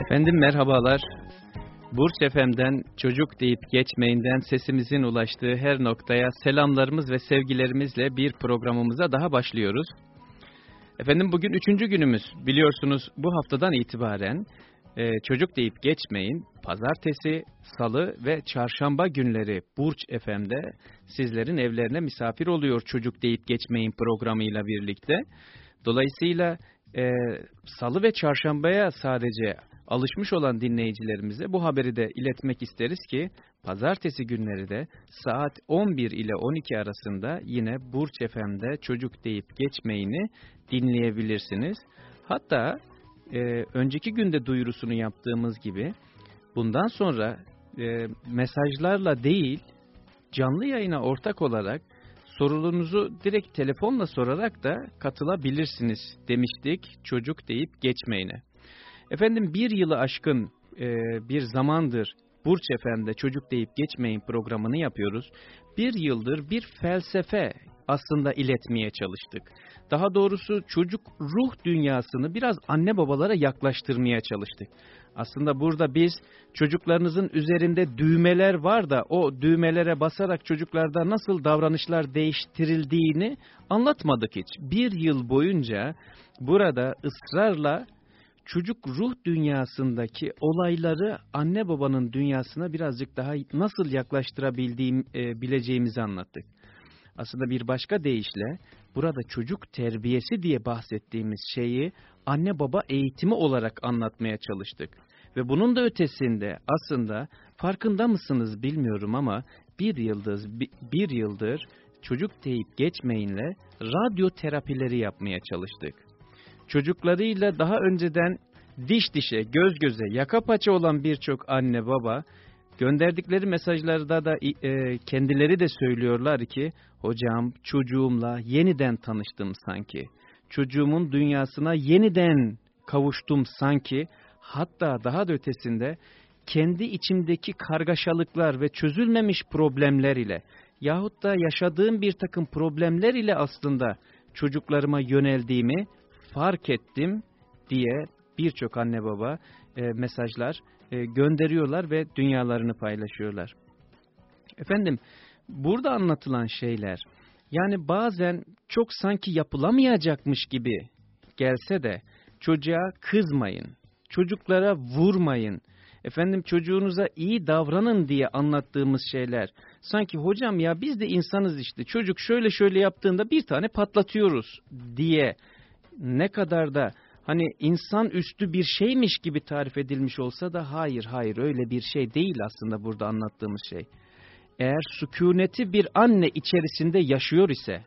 Efendim merhabalar. Burç FM'den çocuk deyip geçmeyinden sesimizin ulaştığı her noktaya selamlarımız ve sevgilerimizle bir programımıza daha başlıyoruz. Efendim bugün üçüncü günümüz. Biliyorsunuz bu haftadan itibaren e, çocuk deyip geçmeyin. Pazartesi, salı ve çarşamba günleri Burç FM'de sizlerin evlerine misafir oluyor çocuk deyip geçmeyin programıyla birlikte. Dolayısıyla e, salı ve çarşambaya sadece alışmış olan dinleyicilerimize bu haberi de iletmek isteriz ki pazartesi günleri de saat 11 ile 12 arasında yine Burç FM'de çocuk deyip geçmeyini dinleyebilirsiniz. Hatta e, önceki günde duyurusunu yaptığımız gibi bundan sonra e, mesajlarla değil canlı yayına ortak olarak sorularınızı direkt telefonla sorarak da katılabilirsiniz demiştik çocuk deyip geçmeyine. Efendim bir yılı aşkın e, bir zamandır Burç Efendi çocuk deyip geçmeyin programını yapıyoruz. Bir yıldır bir felsefe aslında iletmeye çalıştık. Daha doğrusu çocuk ruh dünyasını biraz anne babalara yaklaştırmaya çalıştık. Aslında burada biz çocuklarınızın üzerinde düğmeler var da o düğmelere basarak çocuklarda nasıl davranışlar değiştirildiğini anlatmadık hiç. Bir yıl boyunca burada ısrarla çocuk ruh dünyasındaki olayları anne babanın dünyasına birazcık daha nasıl yaklaştırabildiğim e, bileceğimizi anlattık. Aslında bir başka deyişle burada çocuk terbiyesi diye bahsettiğimiz şeyi anne baba eğitimi olarak anlatmaya çalıştık. Ve bunun da ötesinde aslında farkında mısınız bilmiyorum ama bir yıldır, bir yıldır çocuk deyip geçmeyinle radyo terapileri yapmaya çalıştık. Çocuklarıyla daha önceden diş dişe, göz göze, yaka paça olan birçok anne baba gönderdikleri mesajlarda da e, kendileri de söylüyorlar ki hocam çocuğumla yeniden tanıştım sanki. Çocuğumun dünyasına yeniden kavuştum sanki. Hatta daha da ötesinde kendi içimdeki kargaşalıklar ve çözülmemiş problemler ile yahut da yaşadığım bir takım problemler ile aslında çocuklarıma yöneldiğimi fark ettim diye birçok anne baba e, mesajlar e, gönderiyorlar ve dünyalarını paylaşıyorlar. Efendim burada anlatılan şeyler yani bazen çok sanki yapılamayacakmış gibi gelse de çocuğa kızmayın, çocuklara vurmayın, efendim çocuğunuza iyi davranın diye anlattığımız şeyler. Sanki hocam ya biz de insanız işte çocuk şöyle şöyle yaptığında bir tane patlatıyoruz diye ne kadar da hani insan üstü bir şeymiş gibi tarif edilmiş olsa da hayır hayır öyle bir şey değil aslında burada anlattığımız şey. Eğer sükuneti bir anne içerisinde yaşıyor ise,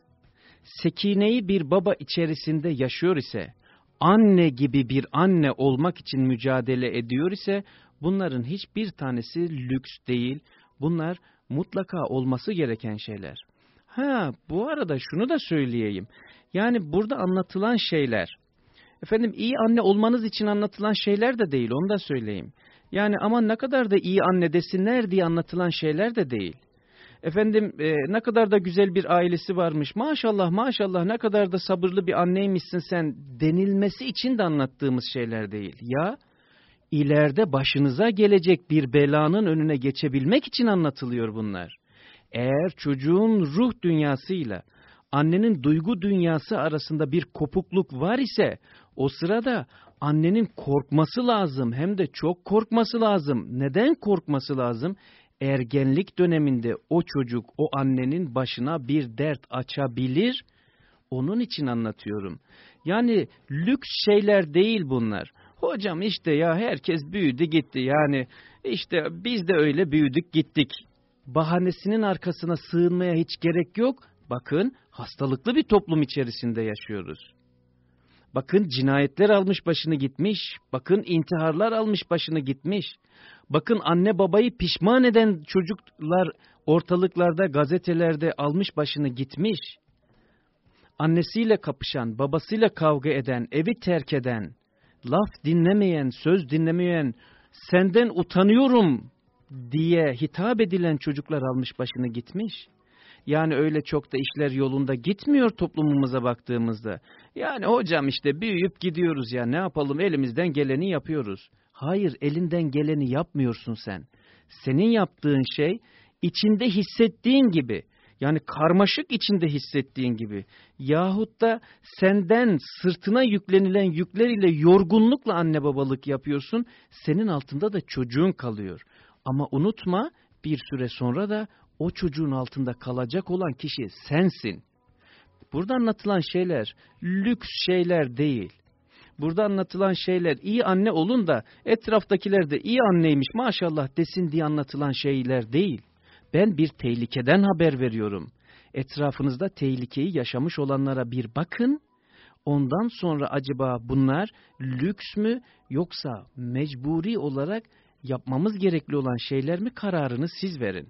sekineyi bir baba içerisinde yaşıyor ise, anne gibi bir anne olmak için mücadele ediyor ise, bunların hiçbir tanesi lüks değil, bunlar mutlaka olması gereken şeyler. Ha bu arada şunu da söyleyeyim. Yani burada anlatılan şeyler, efendim iyi anne olmanız için anlatılan şeyler de değil, onu da söyleyeyim. Yani aman ne kadar da iyi anne desinler diye anlatılan şeyler de değil. Efendim e, ne kadar da güzel bir ailesi varmış, maşallah maşallah ne kadar da sabırlı bir anneymişsin sen denilmesi için de anlattığımız şeyler değil. Ya ileride başınıza gelecek bir belanın önüne geçebilmek için anlatılıyor bunlar. Eğer çocuğun ruh dünyasıyla annenin duygu dünyası arasında bir kopukluk var ise o sırada annenin korkması lazım hem de çok korkması lazım. Neden korkması lazım? Ergenlik döneminde o çocuk o annenin başına bir dert açabilir. Onun için anlatıyorum. Yani lüks şeyler değil bunlar. Hocam işte ya herkes büyüdü gitti yani işte biz de öyle büyüdük gittik. Bahanesinin arkasına sığınmaya hiç gerek yok. Bakın hastalıklı bir toplum içerisinde yaşıyoruz. Bakın cinayetler almış başını gitmiş. Bakın intiharlar almış başını gitmiş. Bakın anne babayı pişman eden çocuklar ortalıklarda, gazetelerde almış başını gitmiş. Annesiyle kapışan, babasıyla kavga eden, evi terk eden, laf dinlemeyen, söz dinlemeyen, senden utanıyorum diye hitap edilen çocuklar almış başını gitmiş. Yani öyle çok da işler yolunda gitmiyor toplumumuza baktığımızda. Yani hocam işte büyüyüp gidiyoruz ya ne yapalım elimizden geleni yapıyoruz. Hayır elinden geleni yapmıyorsun sen. Senin yaptığın şey içinde hissettiğin gibi yani karmaşık içinde hissettiğin gibi yahut da senden sırtına yüklenilen yükler ile yorgunlukla anne babalık yapıyorsun. Senin altında da çocuğun kalıyor. Ama unutma bir süre sonra da o çocuğun altında kalacak olan kişi sensin. Burada anlatılan şeyler lüks şeyler değil. Burada anlatılan şeyler iyi anne olun da etraftakiler de iyi anneymiş maşallah desin diye anlatılan şeyler değil. Ben bir tehlikeden haber veriyorum. Etrafınızda tehlikeyi yaşamış olanlara bir bakın. Ondan sonra acaba bunlar lüks mü yoksa mecburi olarak yapmamız gerekli olan şeyler mi kararını siz verin.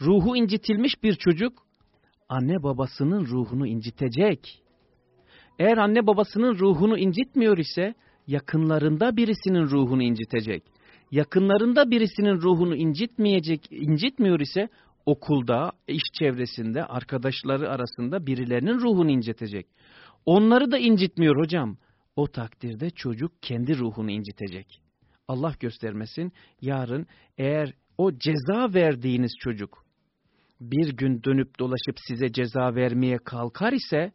Ruhu incitilmiş bir çocuk anne babasının ruhunu incitecek. Eğer anne babasının ruhunu incitmiyor ise yakınlarında birisinin ruhunu incitecek. Yakınlarında birisinin ruhunu incitmeyecek, incitmiyor ise okulda, iş çevresinde, arkadaşları arasında birilerinin ruhunu incitecek. Onları da incitmiyor hocam. O takdirde çocuk kendi ruhunu incitecek. Allah göstermesin yarın eğer o ceza verdiğiniz çocuk bir gün dönüp dolaşıp size ceza vermeye kalkar ise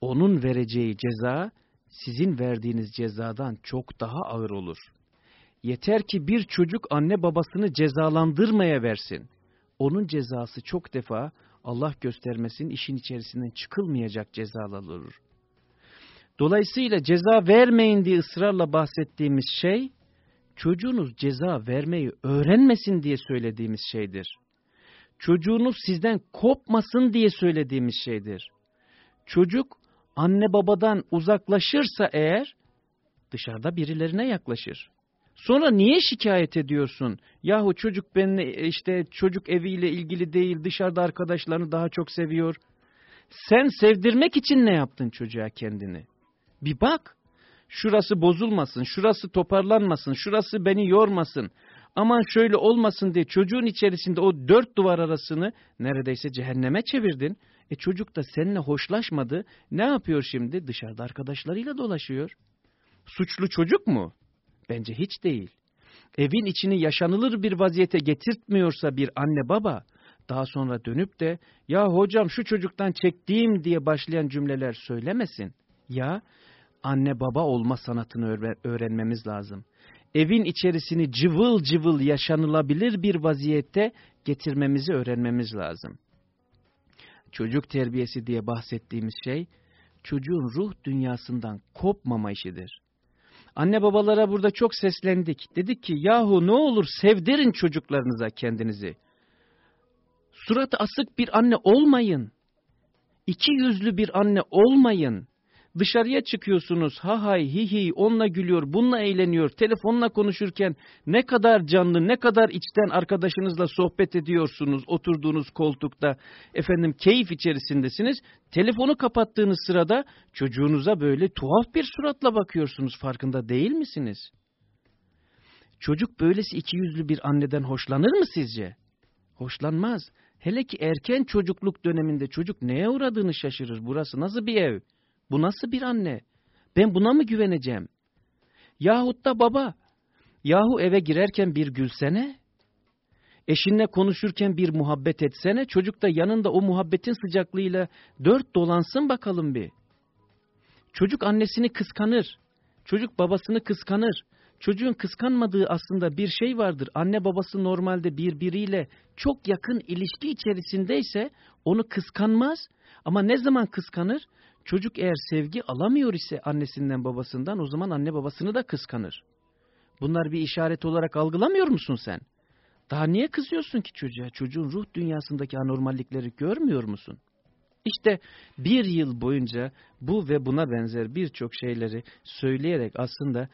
onun vereceği ceza sizin verdiğiniz cezadan çok daha ağır olur. Yeter ki bir çocuk anne babasını cezalandırmaya versin. Onun cezası çok defa Allah göstermesin işin içerisinden çıkılmayacak cezalar olur. Dolayısıyla ceza vermeyin diye ısrarla bahsettiğimiz şey, çocuğunuz ceza vermeyi öğrenmesin diye söylediğimiz şeydir. Çocuğunuz sizden kopmasın diye söylediğimiz şeydir. Çocuk anne babadan uzaklaşırsa eğer dışarıda birilerine yaklaşır. Sonra niye şikayet ediyorsun? Yahu çocuk benimle işte çocuk eviyle ilgili değil dışarıda arkadaşlarını daha çok seviyor. Sen sevdirmek için ne yaptın çocuğa kendini? Bir bak. Şurası bozulmasın, şurası toparlanmasın, şurası beni yormasın. Aman şöyle olmasın diye çocuğun içerisinde o dört duvar arasını neredeyse cehenneme çevirdin. E çocuk da seninle hoşlaşmadı. Ne yapıyor şimdi? Dışarıda arkadaşlarıyla dolaşıyor. Suçlu çocuk mu? Bence hiç değil. Evin içini yaşanılır bir vaziyete getirtmiyorsa bir anne baba, daha sonra dönüp de ya hocam şu çocuktan çektiğim diye başlayan cümleler söylemesin. Ya anne baba olma sanatını öğrenmemiz lazım. Evin içerisini cıvıl cıvıl yaşanılabilir bir vaziyette getirmemizi öğrenmemiz lazım. Çocuk terbiyesi diye bahsettiğimiz şey, çocuğun ruh dünyasından kopmama işidir. Anne babalara burada çok seslendik. Dedik ki yahu ne olur sevdirin çocuklarınıza kendinizi. Suratı asık bir anne olmayın. İki yüzlü bir anne olmayın. Dışarıya çıkıyorsunuz ha hay hi hi onunla gülüyor bununla eğleniyor telefonla konuşurken ne kadar canlı ne kadar içten arkadaşınızla sohbet ediyorsunuz oturduğunuz koltukta efendim keyif içerisindesiniz telefonu kapattığınız sırada çocuğunuza böyle tuhaf bir suratla bakıyorsunuz farkında değil misiniz? Çocuk böylesi iki yüzlü bir anneden hoşlanır mı sizce? Hoşlanmaz. Hele ki erken çocukluk döneminde çocuk neye uğradığını şaşırır. Burası nasıl bir ev? Bu nasıl bir anne? Ben buna mı güveneceğim? Yahut da baba, yahu eve girerken bir gülsene, eşinle konuşurken bir muhabbet etsene, çocuk da yanında o muhabbetin sıcaklığıyla dört dolansın bakalım bir. Çocuk annesini kıskanır, çocuk babasını kıskanır. Çocuğun kıskanmadığı aslında bir şey vardır. Anne babası normalde birbiriyle çok yakın ilişki içerisindeyse onu kıskanmaz. Ama ne zaman kıskanır? Çocuk eğer sevgi alamıyor ise annesinden babasından o zaman anne babasını da kıskanır. Bunlar bir işaret olarak algılamıyor musun sen? Daha niye kızıyorsun ki çocuğa? Çocuğun ruh dünyasındaki anormallikleri görmüyor musun? İşte bir yıl boyunca bu ve buna benzer birçok şeyleri söyleyerek aslında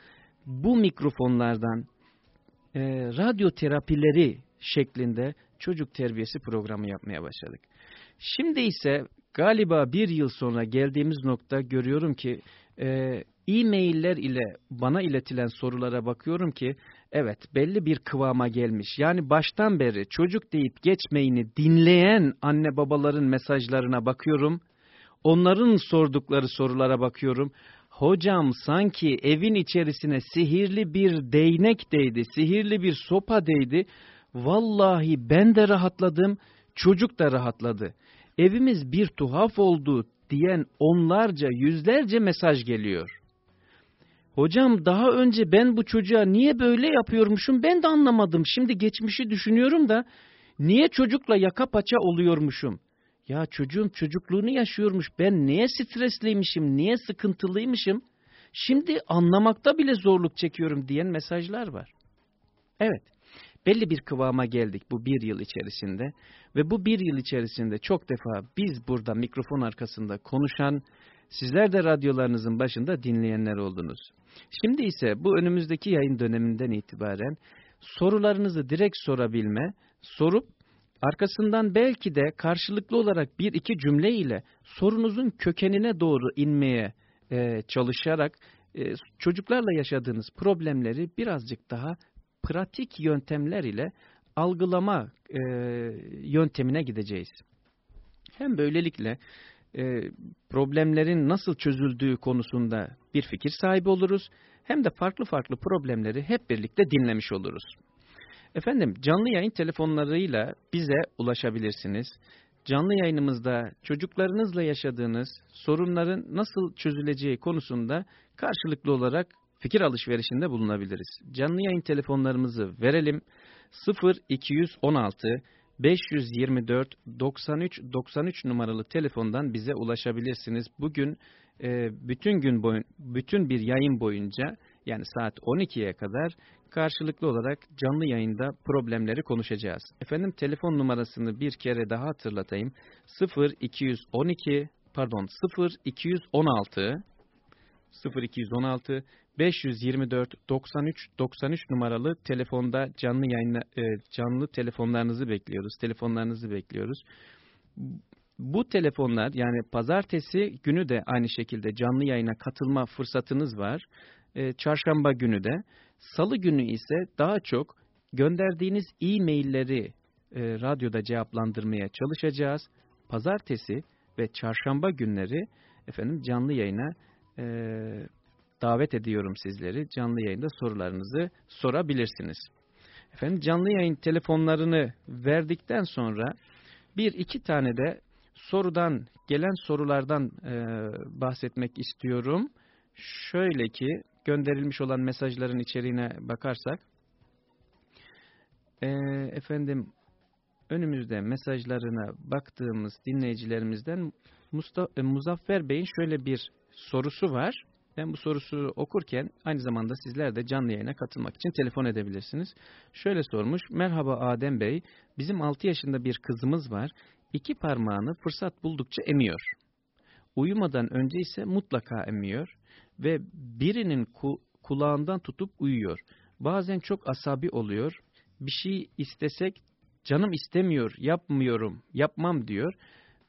bu mikrofonlardan e, radyo terapileri şeklinde çocuk terbiyesi programı yapmaya başladık. Şimdi ise galiba bir yıl sonra geldiğimiz nokta görüyorum ki e, e-mailler ile bana iletilen sorulara bakıyorum ki evet belli bir kıvama gelmiş. Yani baştan beri çocuk deyip geçmeyini dinleyen anne babaların mesajlarına bakıyorum. Onların sordukları sorulara bakıyorum. Hocam sanki evin içerisine sihirli bir değnek değdi, sihirli bir sopa değdi. Vallahi ben de rahatladım, çocuk da rahatladı. Evimiz bir tuhaf oldu diyen onlarca, yüzlerce mesaj geliyor. Hocam daha önce ben bu çocuğa niye böyle yapıyormuşum ben de anlamadım. Şimdi geçmişi düşünüyorum da niye çocukla yaka paça oluyormuşum? Ya çocuğum çocukluğunu yaşıyormuş ben niye stresliymişim, niye sıkıntılıymışım? Şimdi anlamakta bile zorluk çekiyorum diyen mesajlar var. Evet belli bir kıvama geldik bu bir yıl içerisinde ve bu bir yıl içerisinde çok defa biz burada mikrofon arkasında konuşan, sizler de radyolarınızın başında dinleyenler oldunuz. Şimdi ise bu önümüzdeki yayın döneminden itibaren sorularınızı direkt sorabilme, sorup arkasından belki de karşılıklı olarak bir iki cümle ile sorunuzun kökenine doğru inmeye e, çalışarak e, çocuklarla yaşadığınız problemleri birazcık daha pratik yöntemler ile algılama e, yöntemine gideceğiz. Hem böylelikle e, problemlerin nasıl çözüldüğü konusunda bir fikir sahibi oluruz, hem de farklı farklı problemleri hep birlikte dinlemiş oluruz. Efendim canlı yayın telefonlarıyla bize ulaşabilirsiniz. Canlı yayınımızda çocuklarınızla yaşadığınız sorunların nasıl çözüleceği konusunda karşılıklı olarak fikir alışverişinde bulunabiliriz. Canlı yayın telefonlarımızı verelim. 0 216 524 93 93 numaralı telefondan bize ulaşabilirsiniz. Bugün bütün gün boyun bütün bir yayın boyunca yani saat 12'ye kadar karşılıklı olarak canlı yayında problemleri konuşacağız. Efendim telefon numarasını bir kere daha hatırlatayım. 0 212 pardon 0 216 0216 524 93 93 numaralı telefonda canlı yayına e, canlı telefonlarınızı bekliyoruz. Telefonlarınızı bekliyoruz. Bu telefonlar yani pazartesi günü de aynı şekilde canlı yayına katılma fırsatınız var. E, çarşamba günü de. Salı günü ise daha çok gönderdiğiniz e-mailleri e, radyoda cevaplandırmaya çalışacağız. Pazartesi ve çarşamba günleri efendim canlı yayına e, davet ediyorum sizleri. Canlı yayında sorularınızı sorabilirsiniz. Efendim canlı yayın telefonlarını verdikten sonra bir iki tane de sorudan gelen sorulardan e, bahsetmek istiyorum. Şöyle ki gönderilmiş olan mesajların içeriğine bakarsak e, efendim önümüzde mesajlarına baktığımız dinleyicilerimizden Mustafa, e, Muzaffer Bey'in şöyle bir sorusu var. Ben bu sorusu okurken aynı zamanda sizler de canlı yayına katılmak için telefon edebilirsiniz. Şöyle sormuş. Merhaba Adem Bey. Bizim 6 yaşında bir kızımız var. İki parmağını fırsat buldukça emiyor. Uyumadan önce ise mutlaka emiyor. Ve birinin ku kulağından tutup uyuyor. Bazen çok asabi oluyor. Bir şey istesek canım istemiyor, yapmıyorum, yapmam diyor.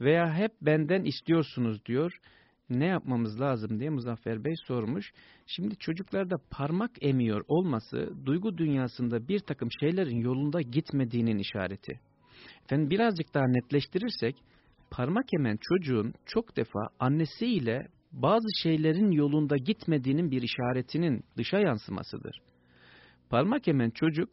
Veya hep benden istiyorsunuz diyor ne yapmamız lazım diye Muzaffer Bey sormuş. Şimdi çocuklarda parmak emiyor olması duygu dünyasında bir takım şeylerin yolunda gitmediğinin işareti. Efendim birazcık daha netleştirirsek parmak emen çocuğun çok defa annesiyle bazı şeylerin yolunda gitmediğinin bir işaretinin dışa yansımasıdır. Parmak emen çocuk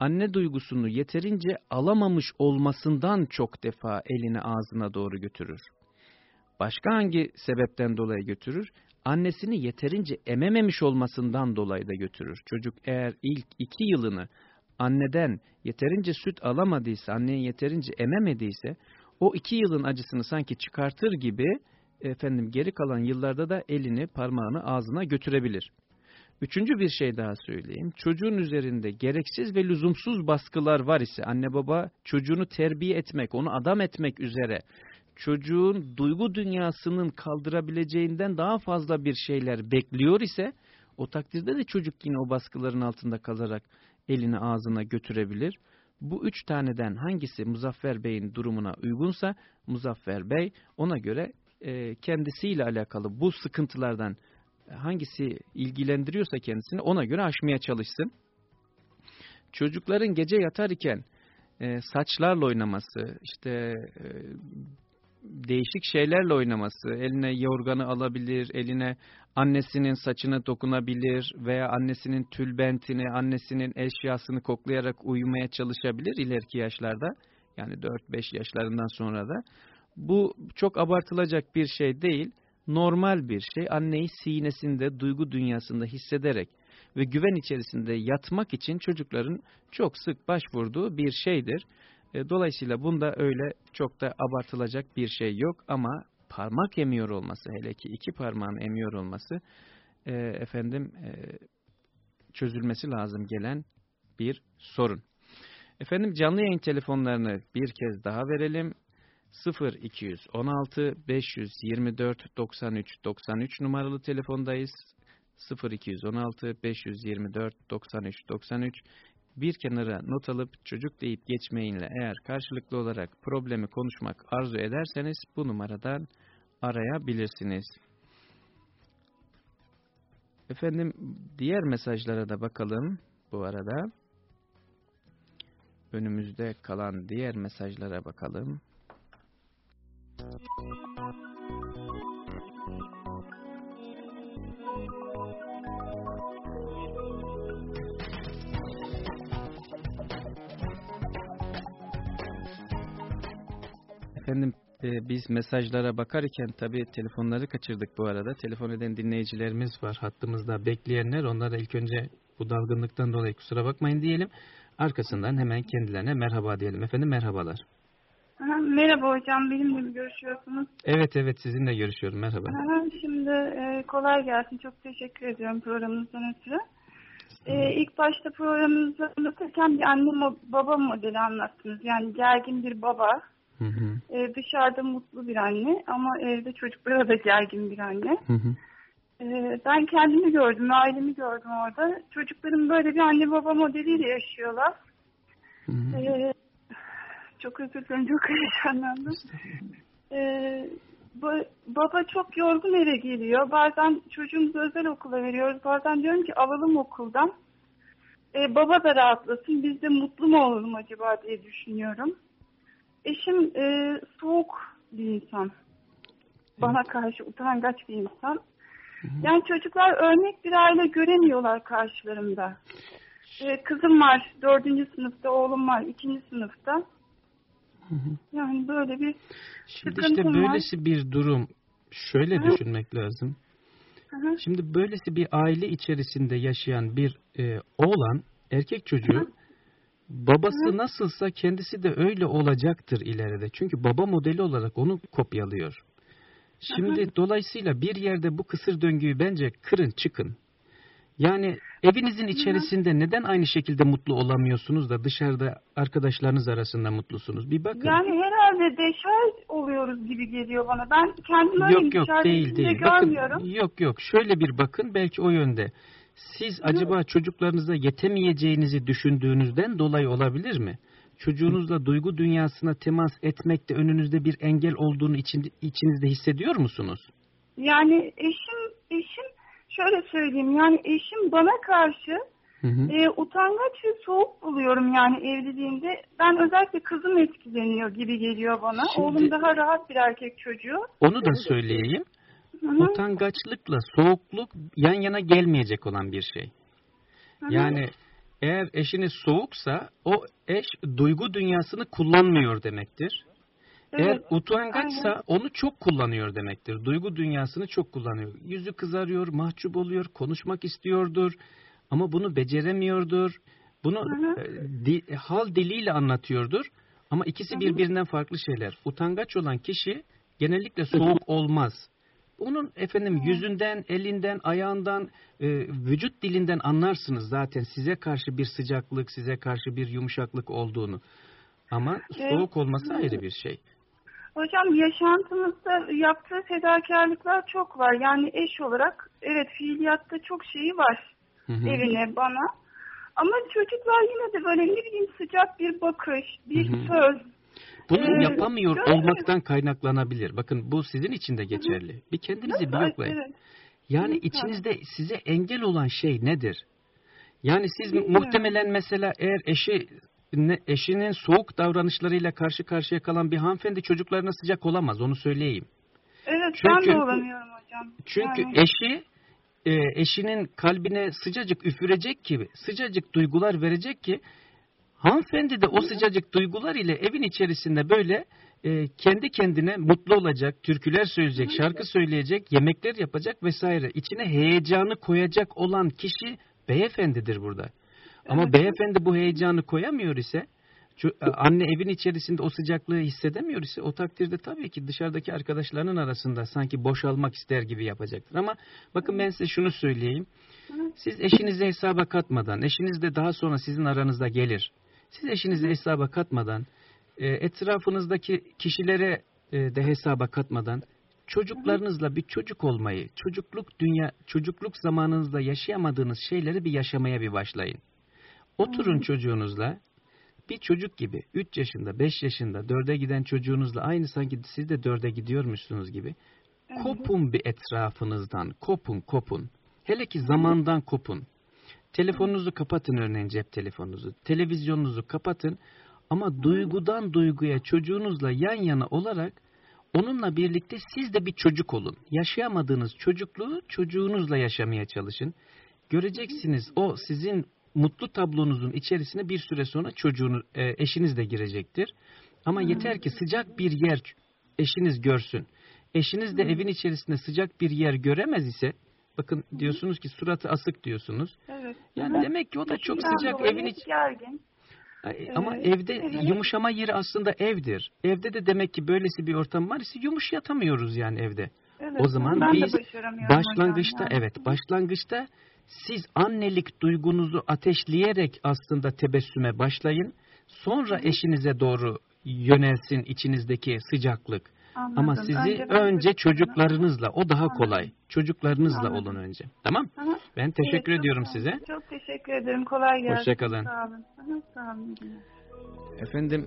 anne duygusunu yeterince alamamış olmasından çok defa elini ağzına doğru götürür. Başka hangi sebepten dolayı götürür? Annesini yeterince emememiş olmasından dolayı da götürür. Çocuk eğer ilk iki yılını anneden yeterince süt alamadıysa, anneyi yeterince ememediyse, o iki yılın acısını sanki çıkartır gibi efendim geri kalan yıllarda da elini, parmağını ağzına götürebilir. Üçüncü bir şey daha söyleyeyim. Çocuğun üzerinde gereksiz ve lüzumsuz baskılar var ise anne baba çocuğunu terbiye etmek, onu adam etmek üzere çocuğun duygu dünyasının kaldırabileceğinden daha fazla bir şeyler bekliyor ise o takdirde de çocuk yine o baskıların altında kalarak elini ağzına götürebilir. Bu üç taneden hangisi Muzaffer Bey'in durumuna uygunsa Muzaffer Bey ona göre e, kendisiyle alakalı bu sıkıntılardan hangisi ilgilendiriyorsa kendisini ona göre aşmaya çalışsın. Çocukların gece yatar iken e, saçlarla oynaması, işte e, değişik şeylerle oynaması, eline yorganı alabilir, eline annesinin saçını dokunabilir veya annesinin tülbentini, annesinin eşyasını koklayarak uyumaya çalışabilir ileriki yaşlarda. Yani 4-5 yaşlarından sonra da. Bu çok abartılacak bir şey değil, normal bir şey. Anneyi sinesinde, duygu dünyasında hissederek ve güven içerisinde yatmak için çocukların çok sık başvurduğu bir şeydir. E, dolayısıyla bunda öyle çok da abartılacak bir şey yok ama parmak emiyor olması hele ki iki parmağın emiyor olması e, efendim e, çözülmesi lazım gelen bir sorun. Efendim canlı yayın telefonlarını bir kez daha verelim. 0 216 524 93 93 numaralı telefondayız. 0 216 524 93 93 bir kenara not alıp çocuk deyip geçmeyinle eğer karşılıklı olarak problemi konuşmak arzu ederseniz bu numaradan arayabilirsiniz. Efendim diğer mesajlara da bakalım bu arada. Önümüzde kalan diğer mesajlara bakalım. Efendim e, biz mesajlara bakarken tabii telefonları kaçırdık bu arada. Telefon eden dinleyicilerimiz var hattımızda bekleyenler. Onlara ilk önce bu dalgınlıktan dolayı kusura bakmayın diyelim. Arkasından hemen kendilerine merhaba diyelim. Efendim merhabalar. merhaba hocam benimle mi görüşüyorsunuz? Evet evet sizinle görüşüyorum merhaba. şimdi e, kolay gelsin çok teşekkür ediyorum programınızdan ötürü. E, ilk başta programınızı anlatırken bir anne baba modeli anlattınız. Yani gergin bir baba Hı hı. Ee, dışarıda mutlu bir anne ama evde çocuklara da gergin bir anne. Hı hı. Ee, ben kendimi gördüm, ailemi gördüm orada. Çocuklarım böyle bir anne baba modeliyle yaşıyorlar. Hı hı. Ee, çok özür dilerim, çok heyecanlandım. Baba çok yorgun eve geliyor. Bazen çocuğumuzu özel okula veriyoruz. Bazen diyorum ki alalım okuldan. Ee, baba da rahatlasın. Biz de mutlu mu olalım acaba diye düşünüyorum. Eşim e, soğuk bir insan. Bana karşı utangaç bir insan. Yani çocuklar örnek bir aile göremiyorlar karşılarında. Ee, kızım var dördüncü sınıfta, oğlum var ikinci sınıfta. Yani böyle bir Şimdi işte böylesi var. bir durum şöyle düşünmek lazım. Şimdi böylesi bir aile içerisinde yaşayan bir e, oğlan, erkek çocuğu babası nasılsa kendisi de öyle olacaktır ileride. Çünkü baba modeli olarak onu kopyalıyor. Şimdi dolayısıyla bir yerde bu kısır döngüyü bence kırın çıkın. Yani evinizin içerisinde neden aynı şekilde mutlu olamıyorsunuz da dışarıda arkadaşlarınız arasında mutlusunuz? Bir bakın. Yani herhalde deşer oluyoruz gibi geliyor bana. Ben kendim öyle yok, yok, değil, değil. görmüyorum. Bakın, yok yok şöyle bir bakın belki o yönde siz acaba çocuklarınıza yetemeyeceğinizi düşündüğünüzden dolayı olabilir mi? Çocuğunuzla duygu dünyasına temas etmekte önünüzde bir engel olduğunu için, içinizde hissediyor musunuz? Yani eşim eşim şöyle söyleyeyim yani eşim bana karşı hı hı. E, utangaç ve soğuk buluyorum yani evliliğinde. Ben özellikle kızım etkileniyor gibi geliyor bana. Şimdi, Oğlum daha rahat bir erkek çocuğu. Onu da söyleyeyim. Hı-hı. Utangaçlıkla soğukluk yan yana gelmeyecek olan bir şey. Hı-hı. Yani eğer eşiniz soğuksa o eş duygu dünyasını kullanmıyor demektir. Evet. Eğer utangaçsa Aynen. onu çok kullanıyor demektir. Duygu dünyasını çok kullanıyor. Yüzü kızarıyor, mahcup oluyor, konuşmak istiyordur ama bunu beceremiyordur. Bunu e, di, hal diliyle anlatıyordur. Ama ikisi birbirinden farklı şeyler. Utangaç olan kişi genellikle soğuk olmaz. Onun efendim yüzünden, elinden, ayağından, e, vücut dilinden anlarsınız zaten size karşı bir sıcaklık, size karşı bir yumuşaklık olduğunu. Ama soğuk olması ayrı bir şey. Hocam yaşantımızda yaptığı fedakarlıklar çok var. Yani eş olarak evet fiiliyatta çok şeyi var hı hı. evine, bana. Ama çocuklar yine de böyle ne bileyim sıcak bir bakış, bir hı hı. söz, bunu yapamıyor olmaktan kaynaklanabilir. Bakın bu sizin için de geçerli. Bir kendinizi bir yoklayın. Yani içinizde size engel olan şey nedir? Yani siz muhtemelen mesela eğer eşi eşinin soğuk davranışlarıyla karşı karşıya kalan bir hanımefendi çocuklarına sıcak olamaz onu söyleyeyim. Evet çünkü, ben de olamıyorum hocam. Çünkü yani... eşi e, eşinin kalbine sıcacık üfürecek ki sıcacık duygular verecek ki hanımefendi de o sıcacık duygular ile evin içerisinde böyle e, kendi kendine mutlu olacak, türküler söyleyecek, şarkı söyleyecek, yemekler yapacak vesaire. İçine heyecanı koyacak olan kişi beyefendidir burada. Ama evet. beyefendi bu heyecanı koyamıyor ise, e, anne evin içerisinde o sıcaklığı hissedemiyor ise o takdirde tabii ki dışarıdaki arkadaşlarının arasında sanki boşalmak ister gibi yapacaktır. Ama bakın ben size şunu söyleyeyim. Siz eşinizi hesaba katmadan, eşiniz de daha sonra sizin aranızda gelir. Siz eşinizi hesaba katmadan, e, etrafınızdaki kişilere e, de hesaba katmadan çocuklarınızla bir çocuk olmayı, çocukluk dünya, çocukluk zamanınızda yaşayamadığınız şeyleri bir yaşamaya bir başlayın. Oturun çocuğunuzla bir çocuk gibi 3 yaşında, 5 yaşında, 4'e giden çocuğunuzla aynı sanki siz de 4'e gidiyormuşsunuz gibi kopun bir etrafınızdan, kopun kopun. Hele ki zamandan kopun. Telefonunuzu kapatın örneğin cep telefonunuzu. Televizyonunuzu kapatın ama duygudan duyguya çocuğunuzla yan yana olarak onunla birlikte siz de bir çocuk olun. Yaşayamadığınız çocukluğu çocuğunuzla yaşamaya çalışın. Göreceksiniz o sizin mutlu tablonuzun içerisine bir süre sonra çocuğunu, e, eşiniz de girecektir. Ama yeter ki sıcak bir yer eşiniz görsün. Eşiniz de evin içerisinde sıcak bir yer göremez ise bakın diyorsunuz ki suratı asık diyorsunuz. Evet. Yani demek ki o da çok sıcak evin iç gergin. Ama evet. evde evet. yumuşama yeri aslında evdir. Evde de demek ki böylesi bir ortam var ise yumuşatamıyoruz yani evde. Evet, o zaman biz başlangıçta yani. evet başlangıçta siz annelik duygunuzu ateşleyerek aslında tebessüme başlayın. Sonra eşinize doğru yönelsin içinizdeki sıcaklık. Anladım. Ama sizi önce, önce çocuklarınızla o daha kolay. Çocuklarınızla Anladım. olun önce. Tamam? Aha. Ben teşekkür evet, ediyorum size. Çok teşekkür ederim. Kolay gelsin. Hoşçakalın. Sağ olun. Aha, sağ olun. Efendim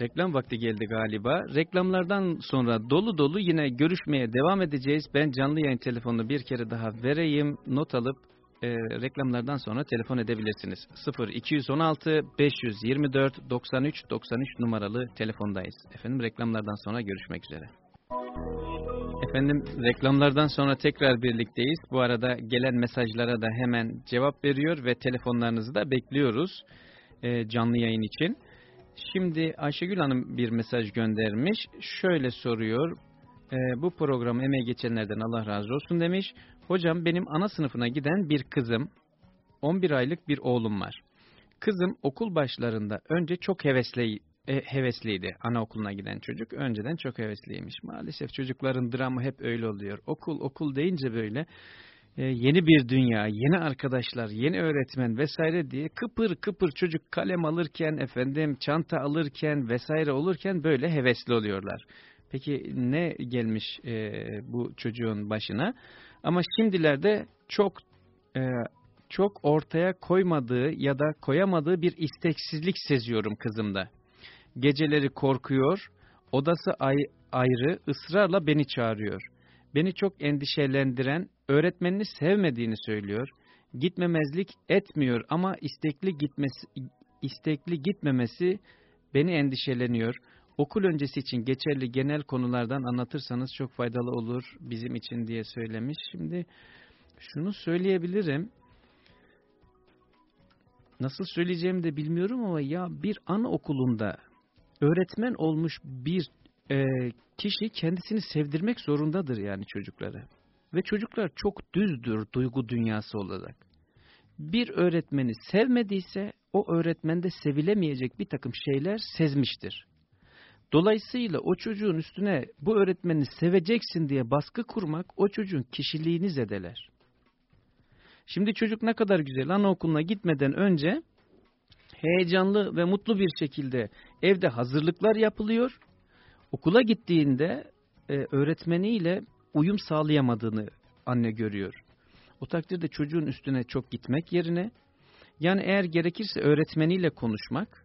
Reklam vakti geldi galiba. Reklamlardan sonra dolu dolu yine görüşmeye devam edeceğiz. Ben canlı yayın telefonunu bir kere daha vereyim. Not alıp e, reklamlardan sonra telefon edebilirsiniz. 0 216 524 93 93 numaralı telefondayız. Efendim reklamlardan sonra görüşmek üzere. Efendim reklamlardan sonra tekrar birlikteyiz. Bu arada gelen mesajlara da hemen cevap veriyor ve telefonlarınızı da bekliyoruz e, canlı yayın için. Şimdi Ayşegül Hanım bir mesaj göndermiş. Şöyle soruyor. E, bu programı emeği geçenlerden Allah razı olsun demiş. Hocam benim ana sınıfına giden bir kızım, 11 aylık bir oğlum var. Kızım okul başlarında önce çok hevesli, e, hevesliydi. Anaokuluna giden çocuk önceden çok hevesliymiş. Maalesef çocukların dramı hep öyle oluyor. Okul okul deyince böyle e, yeni bir dünya, yeni arkadaşlar, yeni öğretmen vesaire diye kıpır kıpır çocuk kalem alırken, efendim çanta alırken vesaire olurken böyle hevesli oluyorlar. Peki ne gelmiş e, bu çocuğun başına? Ama şimdilerde çok e, çok ortaya koymadığı ya da koyamadığı bir isteksizlik seziyorum kızımda. Geceleri korkuyor, odası ay, ayrı ısrarla beni çağırıyor. Beni çok endişelendiren, öğretmenini sevmediğini söylüyor. Gitmemezlik etmiyor ama istekli gitmesi istekli gitmemesi beni endişeleniyor. Okul öncesi için geçerli genel konulardan anlatırsanız çok faydalı olur bizim için diye söylemiş. Şimdi şunu söyleyebilirim. Nasıl söyleyeceğimi de bilmiyorum ama ya bir anaokulunda öğretmen olmuş bir e, kişi kendisini sevdirmek zorundadır yani çocuklara. Ve çocuklar çok düzdür duygu dünyası olarak. Bir öğretmeni sevmediyse o öğretmende sevilemeyecek bir takım şeyler sezmiştir. Dolayısıyla o çocuğun üstüne bu öğretmeni seveceksin diye baskı kurmak o çocuğun kişiliğini zedeler. Şimdi çocuk ne kadar güzel anaokuluna gitmeden önce heyecanlı ve mutlu bir şekilde evde hazırlıklar yapılıyor. Okula gittiğinde e, öğretmeniyle uyum sağlayamadığını anne görüyor. O takdirde çocuğun üstüne çok gitmek yerine yani eğer gerekirse öğretmeniyle konuşmak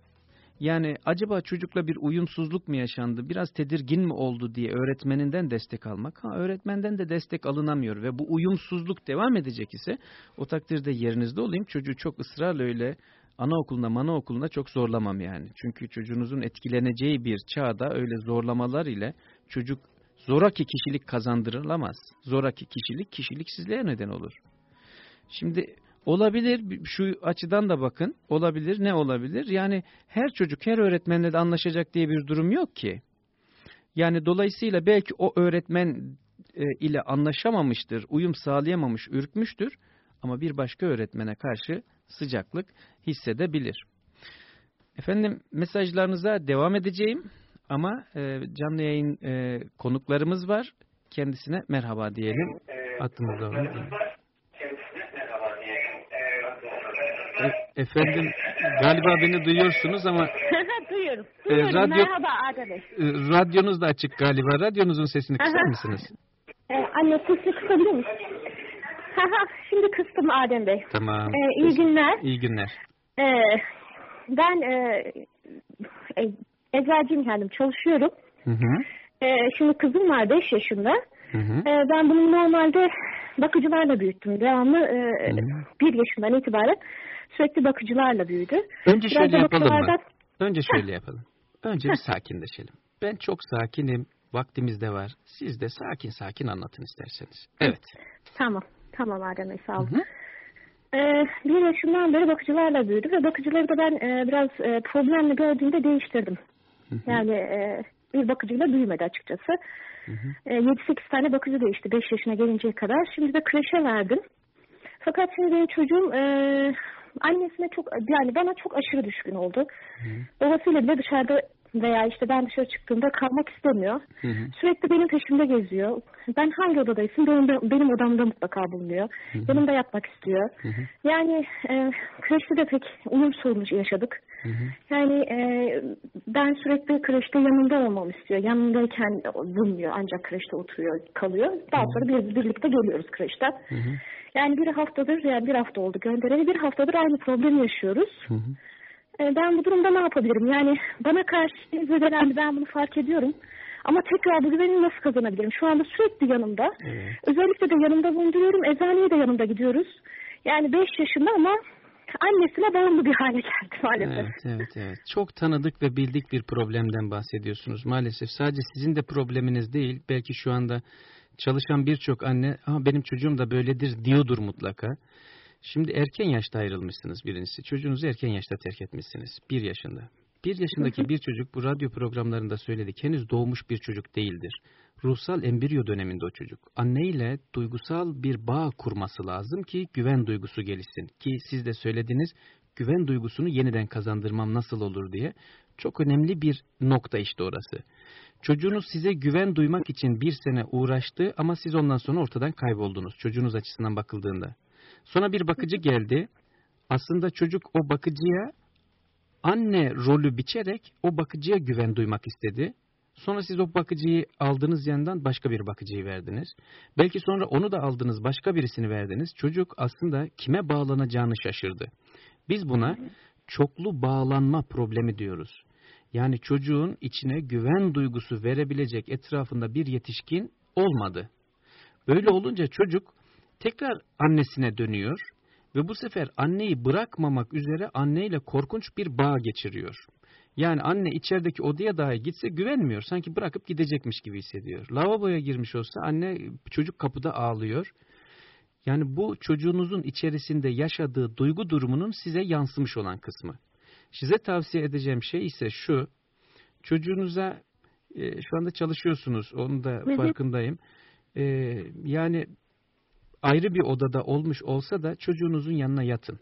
Yani acaba çocukla bir uyumsuzluk mu yaşandı, biraz tedirgin mi oldu diye öğretmeninden destek almak. Ha öğretmenden de destek alınamıyor ve bu uyumsuzluk devam edecek ise o takdirde yerinizde olayım. Çocuğu çok ısrarla öyle anaokuluna manaokuluna çok zorlamam yani. Çünkü çocuğunuzun etkileneceği bir çağda öyle zorlamalar ile çocuk zoraki kişilik kazandırılamaz. Zoraki kişilik kişiliksizliğe neden olur. Şimdi olabilir şu açıdan da bakın olabilir ne olabilir? Yani her çocuk her öğretmenle de anlaşacak diye bir durum yok ki. Yani dolayısıyla belki o öğretmen e, ile anlaşamamıştır, uyum sağlayamamış, ürkmüştür ama bir başka öğretmene karşı sıcaklık hissedebilir. Efendim mesajlarınıza devam edeceğim ama e, canlı yayın e, konuklarımız var. Kendisine merhaba diyelim. Aklımızda var. E, efendim galiba beni duyuyorsunuz ama Duyuyorum. E, Duyuyorum. radyo- Merhaba Adem Bey. e, radyonuz da açık galiba. Radyonuzun sesini kısar mısınız? Ee, anne sesini kısabilir misin? Şimdi kıstım Adem Bey. Tamam. Ee, iyi günler. İyi günler. Ee, ben e, e, eczacıyım kendim çalışıyorum. Hı hı. Ee, şimdi kızım var 5 yaşında. Hı hı. Ee, ben bunu normalde bakıcılarla büyüttüm. Devamlı e, Hı. bir yaşından itibaren sürekli bakıcılarla büyüdü. Önce Biraz şöyle yapalım mı? bakıcılardan- Önce şöyle yapalım. Önce bir sakinleşelim. Ben çok sakinim. Vaktimiz de var. Siz de sakin sakin anlatın isterseniz. Evet. Tamam. Tamam Adem Bey sağ olun. Hı hı. Ee, bir yaşından beri bakıcılarla büyüdü ve bakıcıları da ben e, biraz e, problemli gördüğümde değiştirdim. Hı hı. Yani e, bir bakıcıyla büyümedi açıkçası. Hı hı. E, 7-8 tane bakıcı değişti 5 yaşına gelinceye kadar. Şimdi de kreşe verdim. Fakat şimdi benim çocuğum e, annesine çok yani bana çok aşırı düşkün oldu. Babasıyla bile dışarıda veya işte ben dışarı çıktığımda kalmak istemiyor. Hı hı. Sürekli benim peşimde geziyor. Ben hangi odadaysın? Benim, de- benim odamda mutlaka bulunuyor. Hı hı. Yanımda yatmak istiyor. Hı hı. Yani e, kreşte de pek uyum sorunu yaşadık. Hı hı. Yani e, ben sürekli kreşte yanında olmamı istiyor. Yanındayken bulmuyor ancak kreşte oturuyor, kalıyor. Daha sonra biz birlikte geliyoruz kreşten. Hı hı. Yani bir haftadır, yani bir hafta oldu göndereli, bir haftadır aynı problemi yaşıyoruz. Hı hı. E, ben bu durumda ne yapabilirim? Yani bana karşı zedelendi, ben bunu fark ediyorum. Ama tekrar bu güveni nasıl kazanabilirim? Şu anda sürekli yanımda. Evet. Özellikle de yanımda bulunduruyorum. Eczaneye de yanımda gidiyoruz. Yani 5 yaşında ama annesine bağımlı bir hale geldi maalesef. Evet, evet, evet. Çok tanıdık ve bildik bir problemden bahsediyorsunuz. Maalesef sadece sizin de probleminiz değil. Belki şu anda çalışan birçok anne, benim çocuğum da böyledir diyordur mutlaka. Şimdi erken yaşta ayrılmışsınız birincisi. Çocuğunuzu erken yaşta terk etmişsiniz. Bir yaşında. Bir yaşındaki bir çocuk bu radyo programlarında söyledik. Henüz doğmuş bir çocuk değildir. Ruhsal embriyo döneminde o çocuk. Anneyle duygusal bir bağ kurması lazım ki güven duygusu gelişsin. Ki siz de söylediniz güven duygusunu yeniden kazandırmam nasıl olur diye. Çok önemli bir nokta işte orası. Çocuğunuz size güven duymak için bir sene uğraştı ama siz ondan sonra ortadan kayboldunuz çocuğunuz açısından bakıldığında. Sonra bir bakıcı geldi. Aslında çocuk o bakıcıya anne rolü biçerek o bakıcıya güven duymak istedi. Sonra siz o bakıcıyı aldığınız yandan başka bir bakıcıyı verdiniz. Belki sonra onu da aldınız başka birisini verdiniz. Çocuk aslında kime bağlanacağını şaşırdı. Biz buna çoklu bağlanma problemi diyoruz. Yani çocuğun içine güven duygusu verebilecek etrafında bir yetişkin olmadı. Böyle olunca çocuk tekrar annesine dönüyor ve bu sefer anneyi bırakmamak üzere anneyle korkunç bir bağ geçiriyor. Yani anne içerideki odaya dahi gitse güvenmiyor. Sanki bırakıp gidecekmiş gibi hissediyor. Lavaboya girmiş olsa anne çocuk kapıda ağlıyor. Yani bu çocuğunuzun içerisinde yaşadığı duygu durumunun size yansımış olan kısmı. Size tavsiye edeceğim şey ise şu. Çocuğunuza e, şu anda çalışıyorsunuz. Onun da farkındayım. E, yani ayrı bir odada olmuş olsa da çocuğunuzun yanına yatın.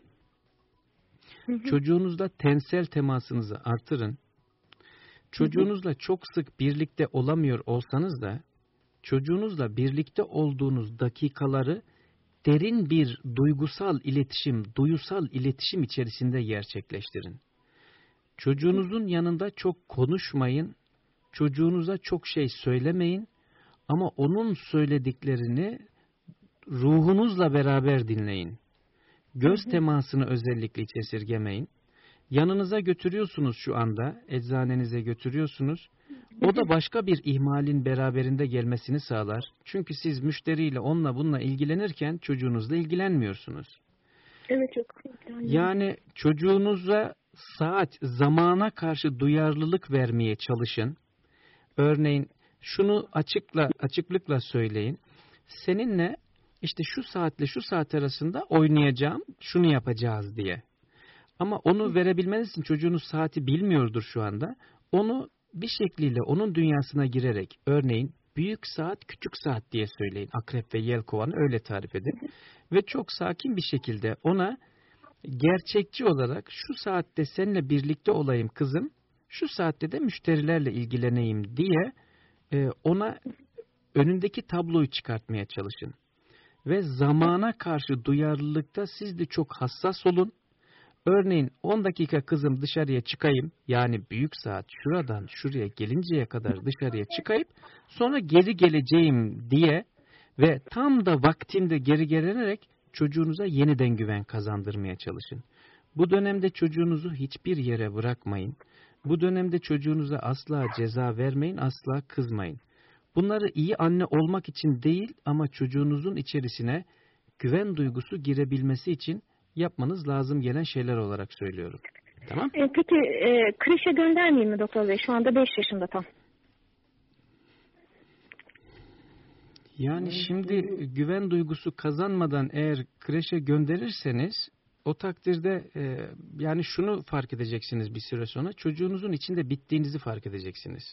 Hı hı. Çocuğunuzla tensel temasınızı artırın. Çocuğunuzla çok sık birlikte olamıyor olsanız da çocuğunuzla birlikte olduğunuz dakikaları derin bir duygusal iletişim, duyusal iletişim içerisinde gerçekleştirin. Çocuğunuzun yanında çok konuşmayın, çocuğunuza çok şey söylemeyin ama onun söylediklerini ruhunuzla beraber dinleyin. Göz temasını özellikle hiç esirgemeyin. Yanınıza götürüyorsunuz şu anda, eczanenize götürüyorsunuz. O da başka bir ihmalin beraberinde gelmesini sağlar. Çünkü siz müşteriyle onunla bununla ilgilenirken çocuğunuzla ilgilenmiyorsunuz. Evet çok. Yani çocuğunuza saat, zamana karşı duyarlılık vermeye çalışın. Örneğin şunu açıkla açıklıkla söyleyin. Seninle işte şu saatle şu saat arasında oynayacağım, şunu yapacağız diye. Ama onu verebilmeniz için çocuğunuz saati bilmiyordur şu anda. Onu bir şekliyle onun dünyasına girerek örneğin büyük saat küçük saat diye söyleyin. Akrep ve yelkovanı öyle tarif edin. Ve çok sakin bir şekilde ona gerçekçi olarak şu saatte seninle birlikte olayım kızım, şu saatte de müşterilerle ilgileneyim diye e, ona önündeki tabloyu çıkartmaya çalışın. Ve zamana karşı duyarlılıkta siz de çok hassas olun. Örneğin 10 dakika kızım dışarıya çıkayım, yani büyük saat şuradan şuraya gelinceye kadar dışarıya çıkayıp sonra geri geleceğim diye ve tam da vaktinde geri gelenerek çocuğunuza yeniden güven kazandırmaya çalışın. Bu dönemde çocuğunuzu hiçbir yere bırakmayın. Bu dönemde çocuğunuza asla ceza vermeyin, asla kızmayın. Bunları iyi anne olmak için değil ama çocuğunuzun içerisine güven duygusu girebilmesi için yapmanız lazım gelen şeyler olarak söylüyorum. Tamam? E, peki e, kreşe göndermeyeyim mi doktor bey? Şu anda 5 yaşında tam. Yani şimdi güven duygusu kazanmadan eğer kreşe gönderirseniz o takdirde e, yani şunu fark edeceksiniz bir süre sonra çocuğunuzun içinde bittiğinizi fark edeceksiniz.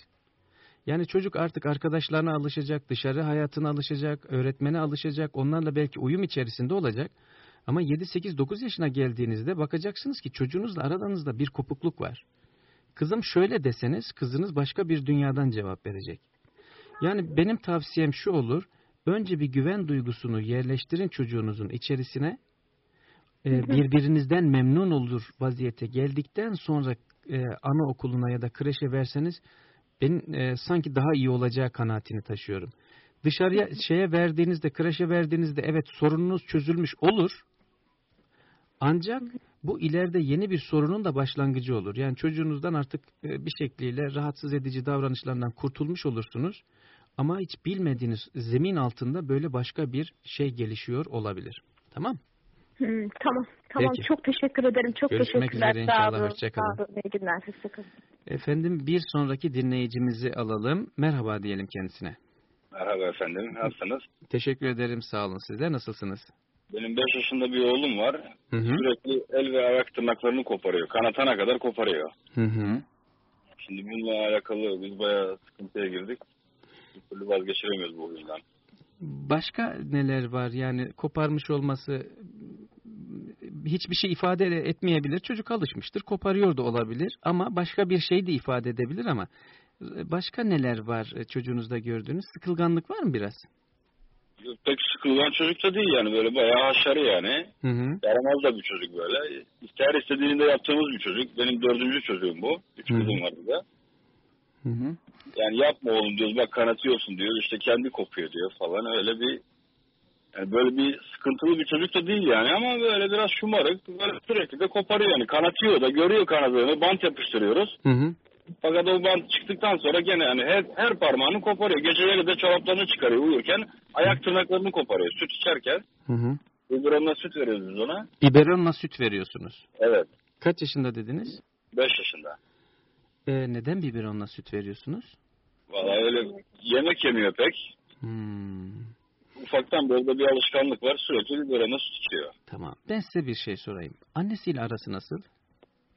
Yani çocuk artık arkadaşlarına alışacak, dışarı hayatına alışacak, öğretmene alışacak, onlarla belki uyum içerisinde olacak. Ama 7-8-9 yaşına geldiğinizde bakacaksınız ki çocuğunuzla aranızda bir kopukluk var. Kızım şöyle deseniz kızınız başka bir dünyadan cevap verecek. Yani benim tavsiyem şu olur. Önce bir güven duygusunu yerleştirin çocuğunuzun içerisine. Ee, birbirinizden memnun olur vaziyete geldikten sonra e, anaokuluna ya da kreşe verseniz ben e, sanki daha iyi olacağı kanaatini taşıyorum. Dışarıya şeye verdiğinizde, kreşe verdiğinizde evet sorununuz çözülmüş olur. Ancak bu ileride yeni bir sorunun da başlangıcı olur. Yani çocuğunuzdan artık e, bir şekliyle rahatsız edici davranışlarından kurtulmuş olursunuz. Ama hiç bilmediğiniz zemin altında böyle başka bir şey gelişiyor olabilir. Tamam? Hmm, tamam. Tamam. Peki. Çok teşekkür ederim. Çok Görüşmek teşekkürler. üzere inşallah, Sağ olun. hoşça kalın. Sağ olun. İyi günler. Hoşçakalın. Efendim bir sonraki dinleyicimizi alalım. Merhaba diyelim kendisine. Merhaba efendim, nasılsınız? Teşekkür ederim sağ olun. Sizler nasılsınız? Benim 5 yaşında bir oğlum var. Hı hı. Sürekli el ve ayak tırnaklarını koparıyor. Kanatana kadar koparıyor. Hı hı. Şimdi bununla alakalı biz bayağı sıkıntıya girdik. Bir türlü vazgeçiremiyoruz bu yüzden. Başka neler var? Yani koparmış olması hiçbir şey ifade etmeyebilir. Çocuk alışmıştır. Koparıyor da olabilir ama başka bir şey de ifade edebilir ama başka neler var çocuğunuzda gördüğünüz? Sıkılganlık var mı biraz? Pek sıkılan çocuk da değil yani böyle bayağı haşarı yani. Hı hı. Yaramaz da bir çocuk böyle. İster istediğini de yaptığımız bir çocuk. Benim dördüncü çocuğum bu. Üç Hı. kızım var bir de. Hı hı. Yani yapma oğlum diyoruz bak kanatıyorsun diyor. İşte kendi kopuyor diyor falan öyle bir yani böyle bir sıkıntılı bir çocuk da değil yani ama böyle biraz şımarık böyle sürekli de koparıyor yani kanatıyor da görüyor kanadığını bant yapıştırıyoruz. Hı hı. Fakat o bant çıktıktan sonra gene yani her, her parmağını koparıyor. Geceleri de çoraplarını çıkarıyor uyurken ayak tırnaklarını koparıyor süt içerken. Hı hı. Biberonla süt veriyoruz biz ona. Biberonla süt veriyorsunuz. Evet Kaç yaşında dediniz? 5 yaşında. Ee, neden biberonla süt veriyorsunuz? Vallahi öyle yemek yemiyor pek. Hmm, Ufaktan böyle bir alışkanlık var sürekli biberonla süt içiyor. tamam. Ben size bir şey sorayım. Annesiyle arası nasıl?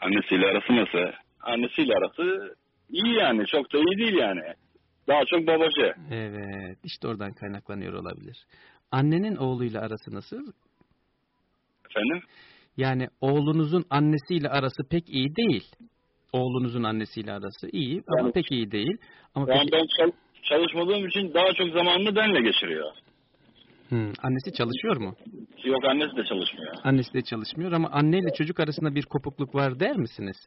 Annesiyle arası nasıl? Annesiyle arası iyi yani. Çok da iyi değil yani. Daha çok babacı. Evet, işte oradan kaynaklanıyor olabilir. Annenin oğluyla arası nasıl? Efendim? Yani oğlunuzun annesiyle arası pek iyi değil. Oğlunuzun annesiyle arası iyi ama Yani- pek iyi değil. Ama Yani peki, ben çal- çalışmadığım için daha çok zamanını benle geçiriyor. Hmm, annesi çalışıyor mu? Yok annesi de çalışmıyor. Annesi de çalışmıyor ama anneyle çocuk arasında bir kopukluk var der misiniz?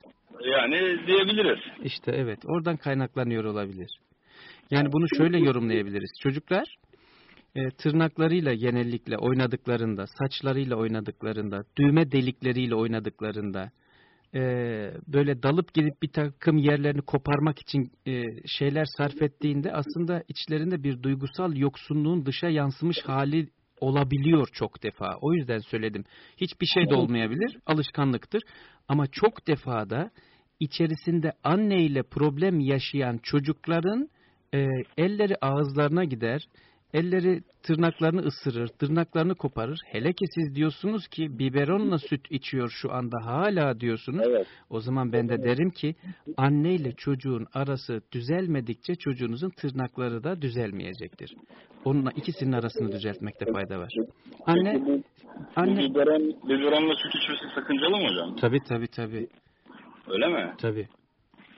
Yani diyebiliriz. İşte evet oradan kaynaklanıyor olabilir. Yani bunu şöyle yorumlayabiliriz. Çocuklar e, tırnaklarıyla genellikle oynadıklarında, saçlarıyla oynadıklarında, düğme delikleriyle oynadıklarında, e, böyle dalıp gidip bir takım yerlerini koparmak için e, şeyler sarf ettiğinde aslında içlerinde bir duygusal yoksunluğun dışa yansımış hali olabiliyor çok defa. O yüzden söyledim. Hiçbir şey de olmayabilir, alışkanlıktır. Ama çok defada içerisinde anneyle problem yaşayan çocukların e, elleri ağızlarına gider, elleri tırnaklarını ısırır, tırnaklarını koparır. Hele ki siz diyorsunuz ki biberonla süt içiyor şu anda hala diyorsunuz. Evet. O zaman ben de derim ki anneyle çocuğun arası düzelmedikçe çocuğunuzun tırnakları da düzelmeyecektir. Onunla ikisinin arasını düzeltmekte fayda var. Anne, anne. biberon, biberonla süt içmesi sakıncalı mı hocam? Tabi tabi tabi Öyle mi? tabi.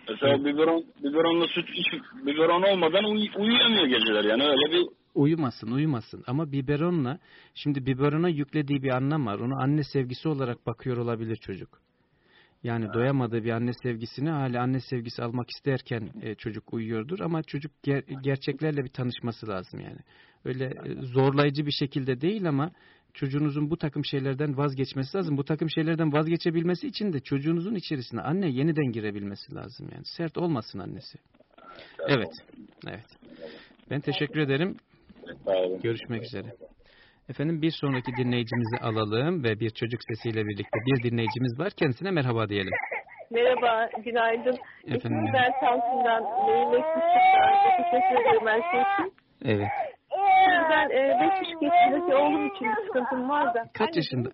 Mesela biberon, biberonla süt iç, biberon olmadan uy, uyuyamıyor geceler yani öyle bir Uyumasın, uyumasın. Ama biberonla, şimdi biberona yüklediği bir anlam var. Onu anne sevgisi olarak bakıyor olabilir çocuk. Yani doyamadığı bir anne sevgisini hala anne sevgisi almak isterken e, çocuk uyuyordur. Ama çocuk ger- gerçeklerle bir tanışması lazım yani. Öyle e, zorlayıcı bir şekilde değil ama çocuğunuzun bu takım şeylerden vazgeçmesi lazım. Bu takım şeylerden vazgeçebilmesi için de çocuğunuzun içerisine anne yeniden girebilmesi lazım yani. Sert olmasın annesi. Evet. Evet. Ben teşekkür ederim. Sağ olun. Görüşmek üzere. Efendim bir sonraki dinleyicimizi alalım ve bir çocuk sesiyle birlikte bir dinleyicimiz var. Kendisine merhaba diyelim. Merhaba, günaydın. Efendim, İsmim ben Samsun'dan. Ekmiş'ten. Teşekkür ederim her şey için. Evet. Şimdi ben 5 buçuk yaşındaki oğlum için bir sıkıntım var da. Kaç yaşında?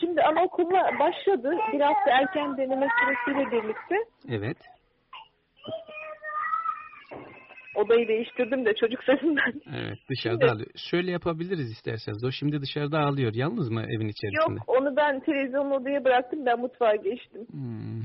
Şimdi anaokuluna başladı. Bir hafta erken deneme süresiyle birlikte. Evet. Odayı değiştirdim de çocuk sesinden. Evet dışarıda ağlıyor. Şöyle yapabiliriz isterseniz. O şimdi dışarıda ağlıyor. Yalnız mı evin içerisinde? Yok onu ben televizyonun odaya bıraktım ben mutfağa geçtim. Hmm,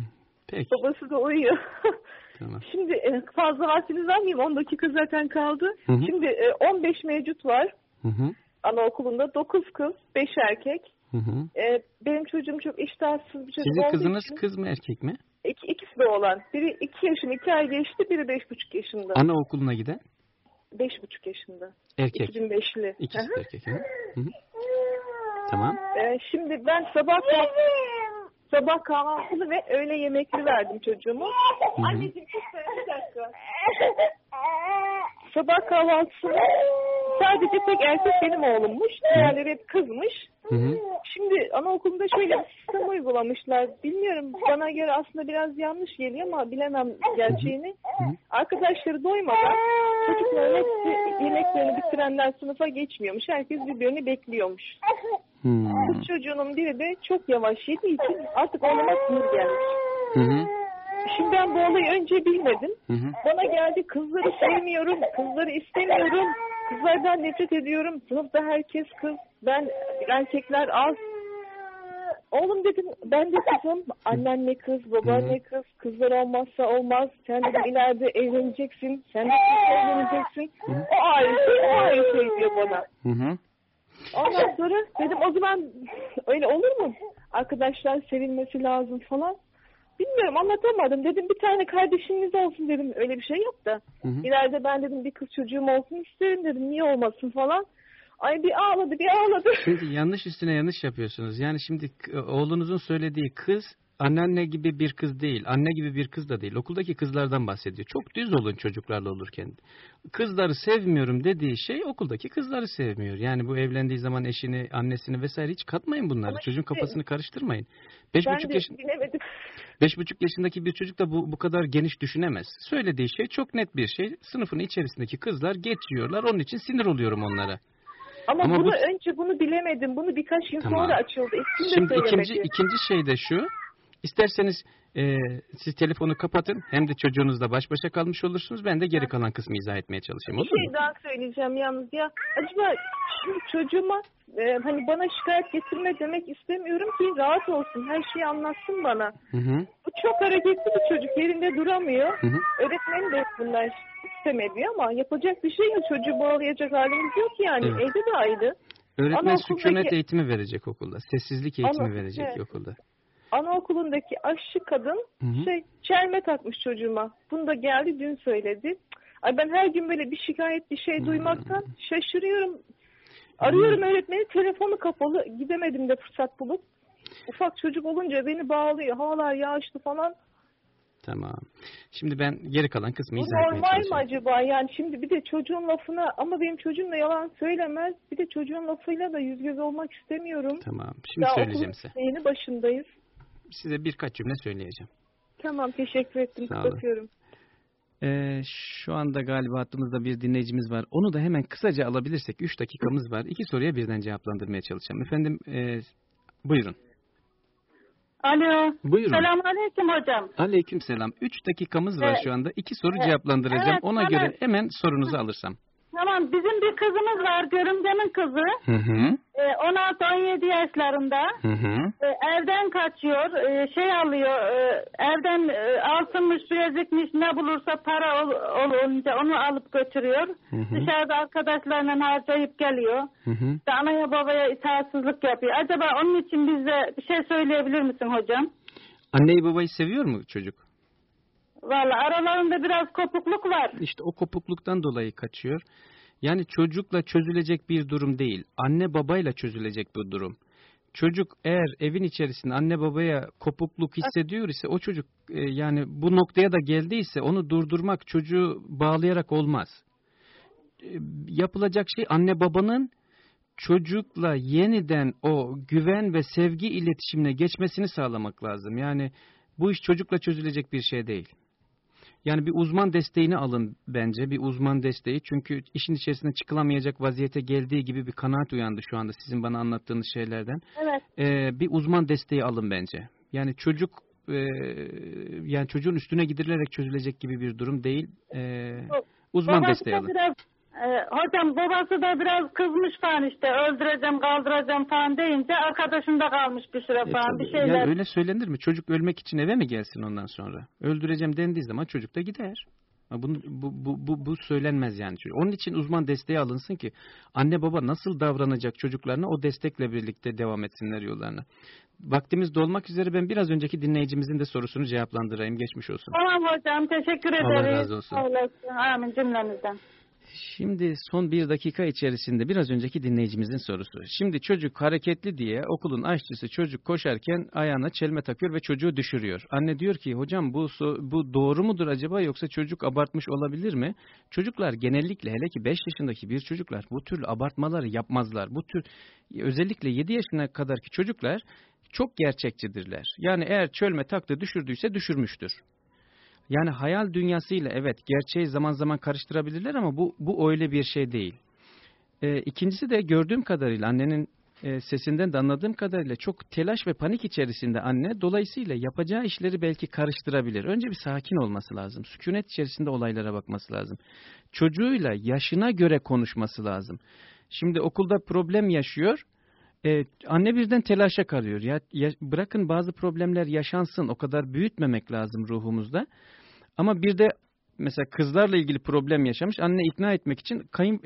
Peki Babası da uyuyor. tamam. Şimdi e, fazla vaktiniz almayayım 10 dakika zaten kaldı. Hı hı. Şimdi e, 15 mevcut var Hı hı. anaokulunda 9 kız 5 erkek. Hı hı. E, benim çocuğum çok iştahsız bir çocuk Sizin kızınız için kız mı erkek mi? İki, ikisi de olan. Biri 2 yaşını 2 ay geçti biri 5,5 yaşında. Anaokuluna giden 5,5 yaşında. erkek. 2005'li. İkisi Hı de hı. erkek. Hı hı. Tamam. E, şimdi ben sabah sabah kahvaltılı ve öğle yemekli verdim çocuğumu. hı. Anneciğim bir dakika. Sabah kahvaltısını sadece tek erkek benim oğlummuş. Diğerleri hep kızmış. Hı hı. Şimdi anaokulunda şöyle bir sistem uygulamışlar. Bilmiyorum bana göre aslında biraz yanlış geliyor ama bilemem gerçeğini. hı. Arkadaşları doymadan çocukların hepsi yemeklerini bitirenler sınıfa geçmiyormuş. Herkes birbirini bekliyormuş. Hmm. Kız çocuğunun biri de çok yavaş yediği için artık oğluma sinir gelmiş. Hı hı. Şimdi ben bu olayı önce bilmedim. Hı hı. Bana geldi kızları sevmiyorum, kızları istemiyorum, kızlardan nefret ediyorum. Sınıfta herkes kız, ben erkekler az. Oğlum dedim ben de kızım, annen ne kız, baban ne kız, kızlar olmazsa olmaz. Sen dedim ileride evleneceksin, sen de kızla evleneceksin. O ayrı şey, o ayrı şey diyor bana. Hı hı. Ondan sonra dedim o zaman öyle olur mu? Arkadaşlar sevilmesi lazım falan. Bilmiyorum anlatamadım. Dedim bir tane kardeşiniz olsun dedim. Öyle bir şey yok da. Hı hı. İleride ben dedim bir kız çocuğum olsun isterim dedim. Niye olmasın falan. Ay bir ağladı bir ağladı. Şimdi yanlış üstüne yanlış yapıyorsunuz. Yani şimdi oğlunuzun söylediği kız anneanne gibi bir kız değil. Anne gibi bir kız da değil. Okuldaki kızlardan bahsediyor. Çok düz olun çocuklarla olurken. Kızları sevmiyorum dediği şey okuldaki kızları sevmiyor. Yani bu evlendiği zaman eşini, annesini vesaire hiç katmayın bunları. Ama Çocuğun işte- kafasını karıştırmayın. Beş ben buçuk de yaş, bilemedim. beş buçuk yaşındaki bir çocuk da bu, bu kadar geniş düşünemez. Söylediği şey çok net bir şey. Sınıfın içerisindeki kızlar geçiyorlar. Onun için sinir oluyorum onlara. Ama, Ama bunu bu- önce bunu bilemedim. Bunu birkaç gün Tamam. sonra açıldı. İsmini Şimdi ikinci, ikinci şey de şu. İsterseniz e, siz telefonu kapatın. Hem de çocuğunuzla baş başa kalmış olursunuz. Ben de geri kalan kısmı izah etmeye çalışayım. Bir Olur mu? şey daha söyleyeceğim yalnız ya. Acaba şimdi çocuğuma e, hani bana şikayet getirme demek istemiyorum ki rahat olsun. Her şeyi anlatsın bana. Hı hı. Bu çok hareketli bir çocuk. Yerinde duramıyor. Hı hı. Öğretmeni de bundan istemedi ama yapacak bir şey yok. Çocuğu bağlayacak halimiz yok yani. Evet. Evde de ayrı. Öğretmen Anaokuldaki- sükunet eğitimi verecek okulda. Sessizlik eğitimi Ana- verecek evet. okulda. Anaokulundaki aşçı kadın Hı hı. şey çelme takmış çocuğuma. Bunu da geldi dün söyledi. Ay ben her gün böyle bir şikayet bir şey duymaktan şaşırıyorum. Arıyorum öğretmeni telefonu kapalı. Gidemedim de fırsat bulup. Ufak çocuk olunca beni bağlıyor. Havalar yağışlı falan. Tamam. Şimdi ben geri kalan kısmı Bu izah etmeye normal mi acaba? Yani şimdi bir de çocuğun lafına ama benim çocuğum da yalan söylemez. Bir de çocuğun lafıyla da yüz göz olmak istemiyorum. Tamam. Şimdi Daha söyleyeceğim size. yeni başındayız. Size birkaç cümle söyleyeceğim. Tamam teşekkür ettim. Sağ olun. Ee, şu anda galiba hattımızda bir dinleyicimiz var. Onu da hemen kısaca alabilirsek 3 dakikamız var. İki soruya birden cevaplandırmaya çalışacağım. Efendim e, buyurun. Alo. Buyurun. Selamünaleyküm hocam. Aleyküm selam. 3 dakikamız var Evet. şu anda. İki soru Evet. cevaplandıracağım. Evet, Ona tamam. göre hemen sorunuzu alırsam. Tamam bizim bir kızımız var görümcemin kızı. Hı hı. Ee, 16-17 yaşlarında. Hı hı. Ee, evden kaçıyor. ee, şey alıyor. ee, evden ee, altınmış, bilezikmiş ne bulursa para ol, olunca onu alıp götürüyor. Hı hı. Dışarıda arkadaşlarla harcayıp geliyor. Hı hı. İşte anaya babaya itaatsizlik yapıyor. Acaba onun için bize bir şey söyleyebilir misin hocam? Anneyi babayı seviyor mu çocuk? Valla aralarında biraz kopukluk var. İşte o kopukluktan dolayı kaçıyor. Yani çocukla çözülecek bir durum değil. Anne babayla çözülecek bu durum. Çocuk eğer evin içerisinde anne babaya kopukluk hissediyor ise o çocuk e, yani bu noktaya da geldiyse onu durdurmak çocuğu bağlayarak olmaz. E, yapılacak şey anne babanın çocukla yeniden o güven ve sevgi iletişimine geçmesini sağlamak lazım. Yani bu iş çocukla çözülecek bir şey değil. Yani bir uzman desteğini alın bence bir uzman desteği çünkü işin içerisinde çıkılamayacak vaziyete geldiği gibi bir kanaat uyandı şu anda sizin bana anlattığınız şeylerden. Evet. Ee, bir uzman desteği alın bence. Yani çocuk e, yani çocuğun üstüne gidilerek çözülecek gibi bir durum değil. Ee, uzman Babası desteği alın. Biraz, e, hocam babası da biraz kızmış falan işte öldüreceğim kaldıracağım falan deyince arkadaşında kalmış bir süre E, falan bir tabii. şeyler. Yani öyle söylenir mi? Çocuk ölmek için eve mi gelsin ondan sonra? Öldüreceğim dendiği zaman çocuk da gider. Bunu, bu, bu, bu, bu söylenmez yani. Onun için uzman desteği alınsın ki anne baba nasıl davranacak çocuklarına o destekle birlikte devam etsinler yollarına. Vaktimiz dolmak üzere ben biraz önceki dinleyicimizin de sorusunu cevaplandırayım. Geçmiş olsun. Tamam hocam teşekkür Allah ederiz. razı olsun. Amin cümlemizden. Şimdi son bir dakika içerisinde biraz önceki dinleyicimizin sorusu. Şimdi çocuk hareketli diye okulun aşçısı çocuk koşarken ayağına çelme takıyor ve çocuğu düşürüyor. Anne diyor ki hocam bu bu doğru mudur acaba yoksa çocuk abartmış olabilir mi? Çocuklar genellikle hele ki 5 yaşındaki bir çocuklar bu tür abartmaları yapmazlar. Bu tür özellikle 7 yaşına kadarki çocuklar çok gerçekçidirler. Yani eğer çölme taktı düşürdüyse düşürmüştür. Yani hayal dünyasıyla evet gerçeği zaman zaman karıştırabilirler ama bu bu öyle bir şey değil. Ee, ikincisi de gördüğüm kadarıyla annenin e, sesinden de anladığım kadarıyla çok telaş ve panik içerisinde anne. Dolayısıyla yapacağı işleri belki karıştırabilir. Önce bir sakin olması lazım. Sükunet içerisinde olaylara bakması lazım. Çocuğuyla yaşına göre konuşması lazım. Şimdi okulda problem yaşıyor. Ee, anne birden telaşa kalıyor. Ya, ya, bırakın bazı problemler yaşansın. O kadar büyütmemek lazım ruhumuzda. Ama bir de mesela kızlarla ilgili problem yaşamış. Anne ikna etmek için kayın,